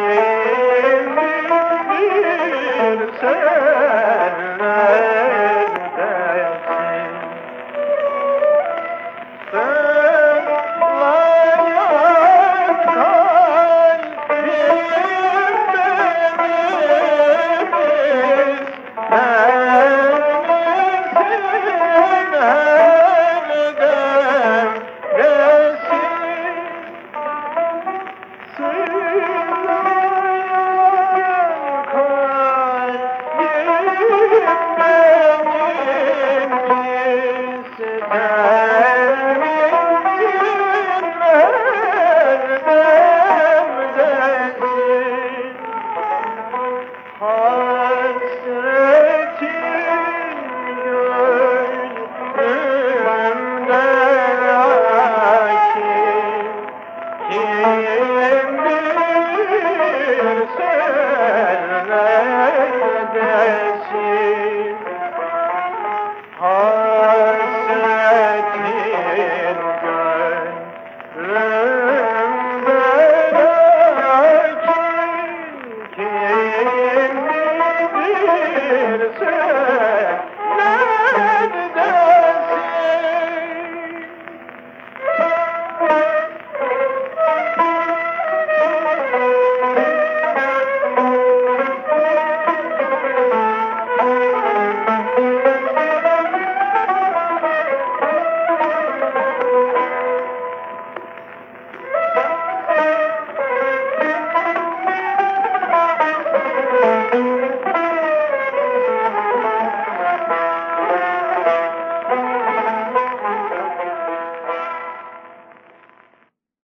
Thank you. ma